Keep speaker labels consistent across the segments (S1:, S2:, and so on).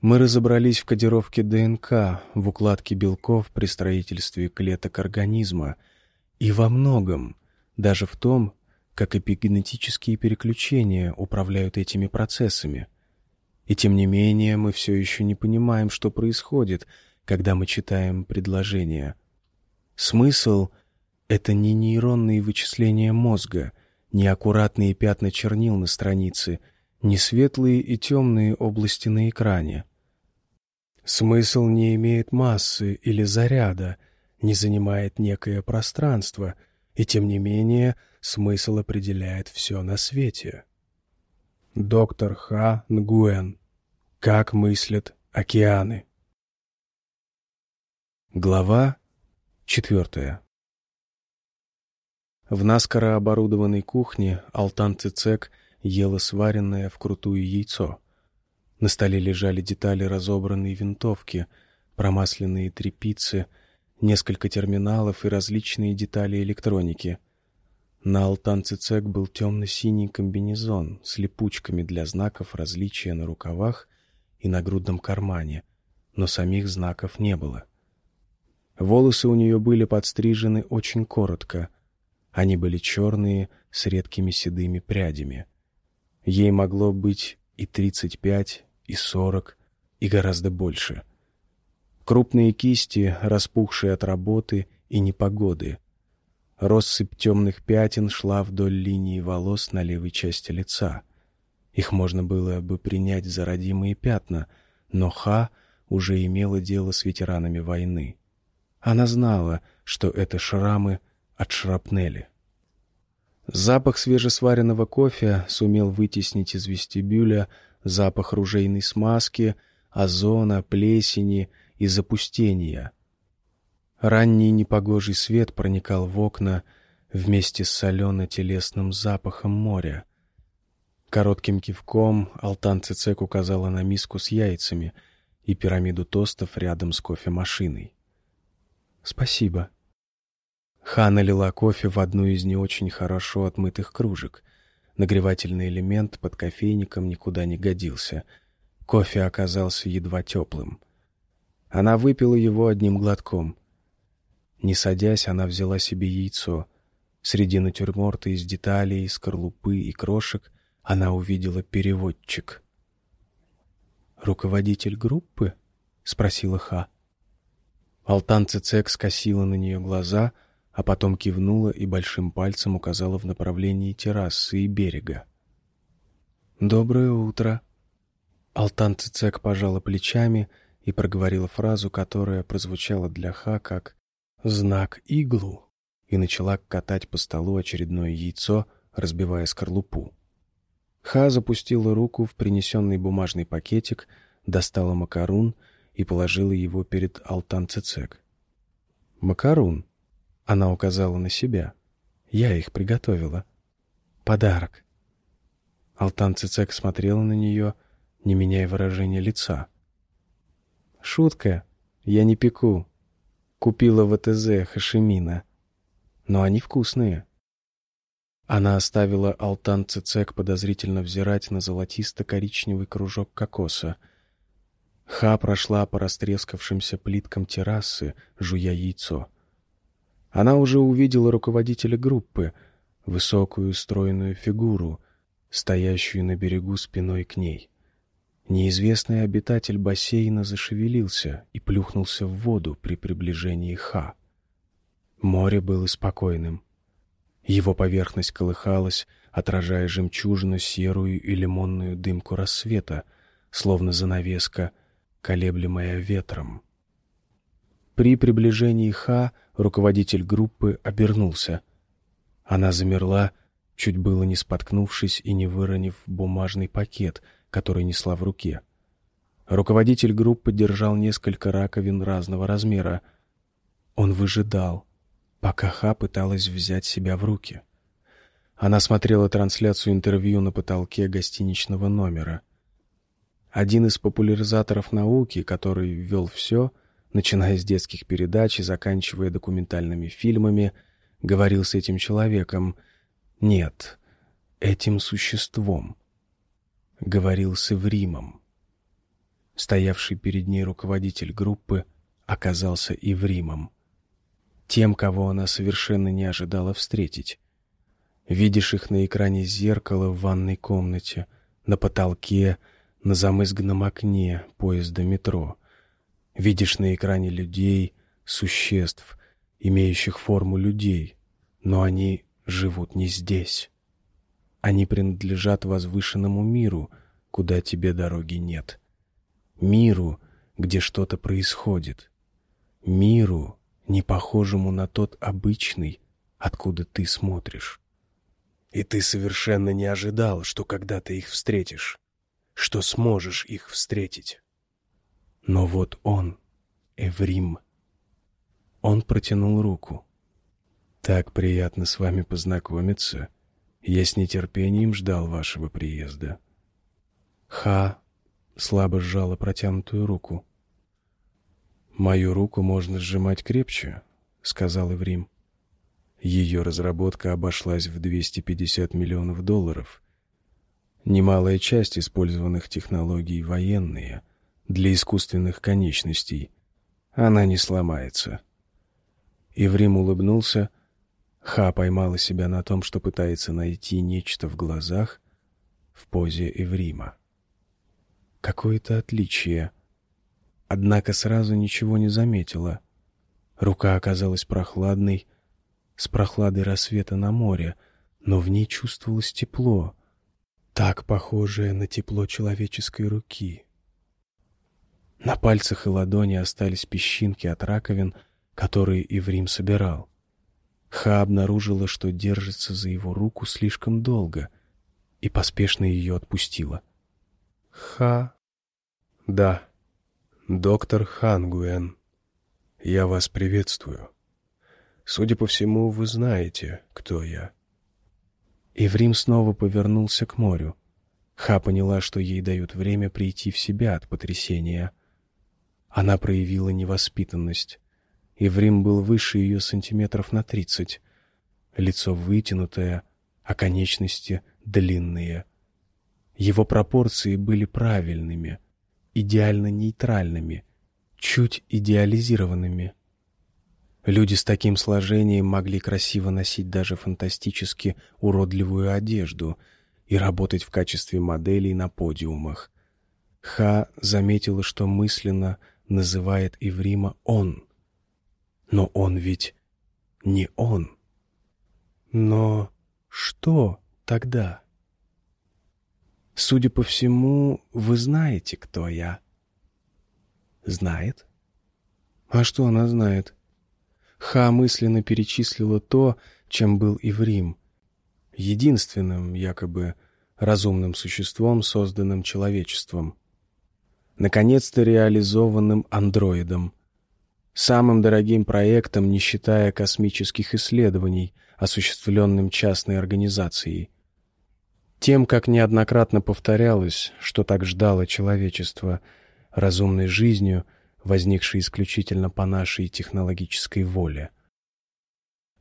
S1: Мы разобрались в кодировке ДНК, в укладке белков при строительстве клеток организма и во многом, даже в том, как эпигенетические переключения управляют этими процессами. И тем не менее мы все еще не понимаем, что происходит, когда мы читаем предложение. Смысл — это не нейронные вычисления мозга, не аккуратные пятна чернил на странице, не светлые и темные области на экране. Смысл не имеет массы или заряда, не занимает некое пространство, и тем не менее смысл определяет все на свете. Доктор Ха Нгуэн. Как мыслят океаны. Глава четвертая. В наскоро оборудованной кухне Алтан Цицек ела сваренное вкрутую яйцо — на столе лежали детали разобранной винтовки, промасленные трепицы, несколько терминалов и различные детали электроники. На Алтан Цицек был темно-синий комбинезон с липучками для знаков различия на рукавах и на грудном кармане, но самих знаков не было. Волосы у нее были подстрижены очень коротко. Они были черные, с редкими седыми прядями. Ей могло быть и тридцать пять, и сорок, и гораздо больше. Крупные кисти, распухшие от работы и непогоды. Россыпь темных пятен шла вдоль линии волос на левой части лица. Их можно было бы принять за родимые пятна, но Ха уже имела дело с ветеранами войны. Она знала, что это шрамы от шрапнели. Запах свежесваренного кофе сумел вытеснить из вестибюля запах ружейной смазки, озона, плесени и запустения. Ранний непогожий свет проникал в окна вместе с солено-телесным запахом моря. Коротким кивком Алтан Цицек указала на миску с яйцами и пирамиду тостов рядом с кофемашиной. «Спасибо». Ха налила кофе в одну из не очень хорошо отмытых кружек. Нагревательный элемент под кофейником никуда не годился. Кофе оказался едва теплым. Она выпила его одним глотком. Не садясь, она взяла себе яйцо. Среди натюрморта из деталей, скорлупы и крошек она увидела переводчик. «Руководитель группы?» — спросила Ха. Алтан Цицек скосила на нее глаза — а потом кивнула и большим пальцем указала в направлении террасы и берега. «Доброе утро!» Алтан Цицек пожала плечами и проговорила фразу, которая прозвучала для Ха как «знак иглу» и начала катать по столу очередное яйцо, разбивая скорлупу. Ха запустила руку в принесенный бумажный пакетик, достала макарун и положила его перед Алтан Цицек. «Макарун», она указала на себя. Я их приготовила. Подарок. Алтан Цицек смотрела на нее, не меняя выражения лица. Шутка. Я не пеку. Купила в АТЗ Хашимина. Но они вкусные. Она оставила Алтан Цицек подозрительно взирать на золотисто-коричневый кружок кокоса. Ха прошла по растрескавшимся плиткам террасы, жуя яйцо. Она уже увидела руководителя группы, высокую стройную фигуру, стоящую на берегу спиной к ней. Неизвестный обитатель бассейна зашевелился и плюхнулся в воду при приближении Ха. Море было спокойным. Его поверхность колыхалась, отражая жемчужину серую и лимонную дымку рассвета, словно занавеска, колеблемая ветром. При приближении Ха руководитель группы обернулся. Она замерла, чуть было не споткнувшись и не выронив бумажный пакет, который несла в руке. Руководитель группы держал несколько раковин разного размера. Он выжидал, пока Ха пыталась взять себя в руки. Она смотрела трансляцию интервью на потолке гостиничного номера. Один из популяризаторов науки, который ввел все — начиная с детских передач и заканчивая документальными фильмами, говорил с этим человеком. Нет, этим существом. Говорил с Эвримом. Стоявший перед ней руководитель группы оказался Ивримом. Тем, кого она совершенно не ожидала встретить. Видишь их на экране зеркала в ванной комнате, на потолке, на замызганном окне поезда метро. Видишь на экране людей, существ, имеющих форму людей, но они живут не здесь. Они принадлежат возвышенному миру, куда тебе дороги нет. Миру, где что-то происходит. Миру, не похожему на тот обычный, откуда ты смотришь. И ты совершенно не ожидал, что когда-то их встретишь, что сможешь их встретить. Но вот он, Эврим. Он протянул руку. «Так приятно с вами познакомиться. Я с нетерпением ждал вашего приезда». Ха слабо сжала протянутую руку. «Мою руку можно сжимать крепче», — сказал Эврим. Ее разработка обошлась в 250 миллионов долларов. Немалая часть использованных технологий военные, для искусственных конечностей. Она не сломается. Иврим улыбнулся. Ха поймала себя на том, что пытается найти нечто в глазах в позе Иврима. Какое-то отличие. Однако сразу ничего не заметила. Рука оказалась прохладной, с прохладой рассвета на море, но в ней чувствовалось тепло, так похожее на тепло человеческой руки. На пальцах и ладони остались песчинки от раковин, которые Иврим собирал. Ха обнаружила, что держится за его руку слишком долго, и поспешно ее отпустила. «Ха...» «Да, доктор Хангуэн, я вас приветствую». Судя по всему, вы знаете, кто я. Иврим снова повернулся к морю. Ха поняла, что ей дают время прийти в себя от потрясения. Она проявила невоспитанность. Иврим был выше ее сантиметров на тридцать. Лицо вытянутое, а конечности длинные. Его пропорции были правильными, идеально нейтральными, чуть идеализированными. Люди с таким сложением могли красиво носить даже фантастически уродливую одежду и работать в качестве моделей на подиумах. Ха заметила, что мысленно называет Иврима «он». Но он ведь не он. Но что тогда? Судя по всему, вы знаете, кто я. Знает? А что она знает? Ха мысленно перечислила то, чем был Иврим. Единственным, якобы, разумным существом, созданным человечеством. Наконец-то реализованным андроидом. Самым дорогим проектом, не считая космических исследований, осуществленным частной организацией. Тем, как неоднократно повторялось, что так ждало человечество, разумной жизнью — возникший исключительно по нашей технологической воле.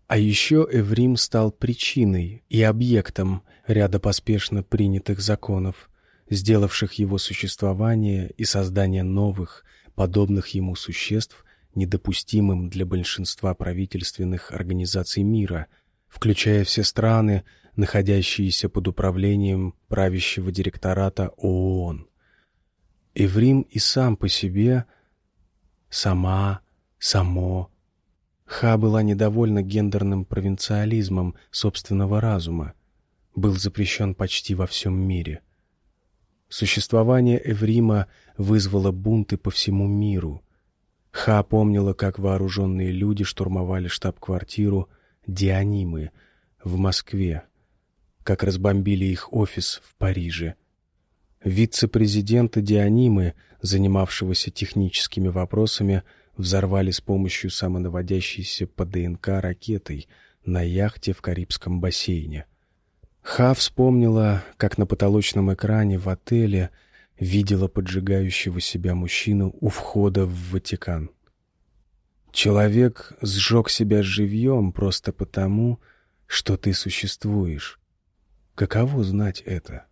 S1: А еще Эврим стал причиной и объектом ряда поспешно принятых законов, сделавших его существование и создание новых, подобных ему существ, недопустимым для большинства правительственных организаций мира, включая все страны, находящиеся под управлением правящего директората ООН. Эврим и сам по себе – сама, само. Ха была недовольна гендерным провинциализмом собственного разума. Был запрещен почти во всем мире. Существование Эврима вызвало бунты по всему миру. Ха помнила, как вооруженные люди штурмовали штаб-квартиру Дианимы в Москве, как разбомбили их офис в Париже — Вице-президента Дианимы, занимавшегося техническими вопросами, взорвали с помощью самонаводящейся по ДНК ракетой на яхте в Карибском бассейне. Ха вспомнила, как на потолочном экране в отеле видела поджигающего себя мужчину у входа в Ватикан. Человек сжег себя живьем просто потому, что ты существуешь. Каково знать это?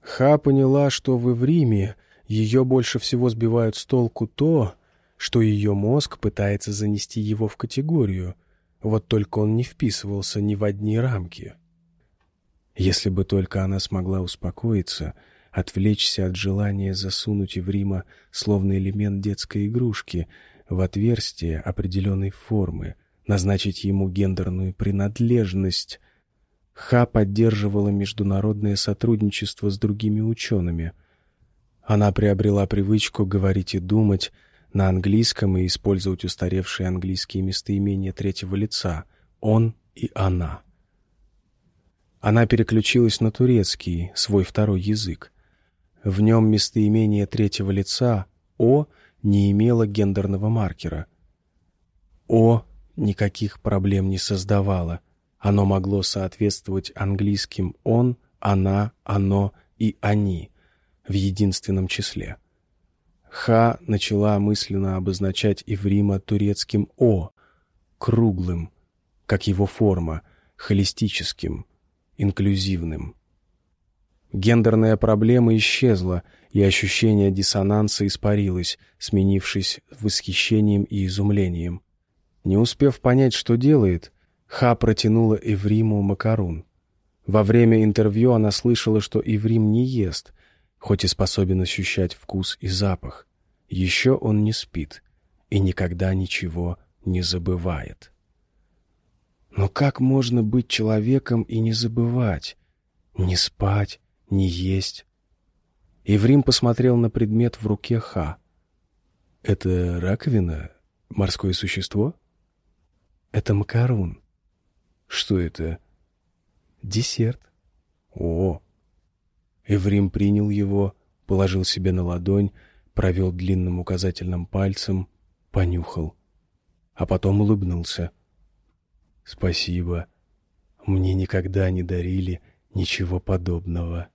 S1: Ха поняла, что в Ивриме Ее больше всего сбивают с толку то, что ее мозг пытается занести его в категорию, вот только он не вписывался ни в одни рамки. Если бы только она смогла успокоиться, отвлечься от желания засунуть Еврима, словно элемент детской игрушки, в отверстие определенной формы, назначить ему гендерную принадлежность. Ха поддерживала международное сотрудничество с другими учеными. Она приобрела привычку говорить и думать на английском и использовать устаревшие английские местоимения третьего лица «он» и «она». Она переключилась на турецкий, свой второй язык. В нем местоимение третьего лица «о» не имело гендерного маркера. «О» никаких проблем не создавало. Оно могло соответствовать английским «он», «она», «оно» и «они» в единственном числе. Ха начала мысленно обозначать Иврима турецким «о», круглым, как его форма, холистическим, инклюзивным. Гендерная проблема исчезла, и ощущение диссонанса испарилось, сменившись восхищением и изумлением. Не успев понять, что делает, Ха протянула Эвриму макарун. Во время интервью она слышала, что Иврим не ест, хоть и способен ощущать вкус и запах. Еще он не спит и никогда ничего не забывает. Но как можно быть человеком и не забывать, не спать, не есть? Иврим посмотрел на предмет в руке Ха. «Это раковина? Морское существо?» «Это макарун». «Что это?» «Десерт». «О!» Эврим принял его, положил себе на ладонь, провел длинным указательным пальцем, понюхал, а потом улыбнулся. «Спасибо. Мне никогда не дарили ничего подобного».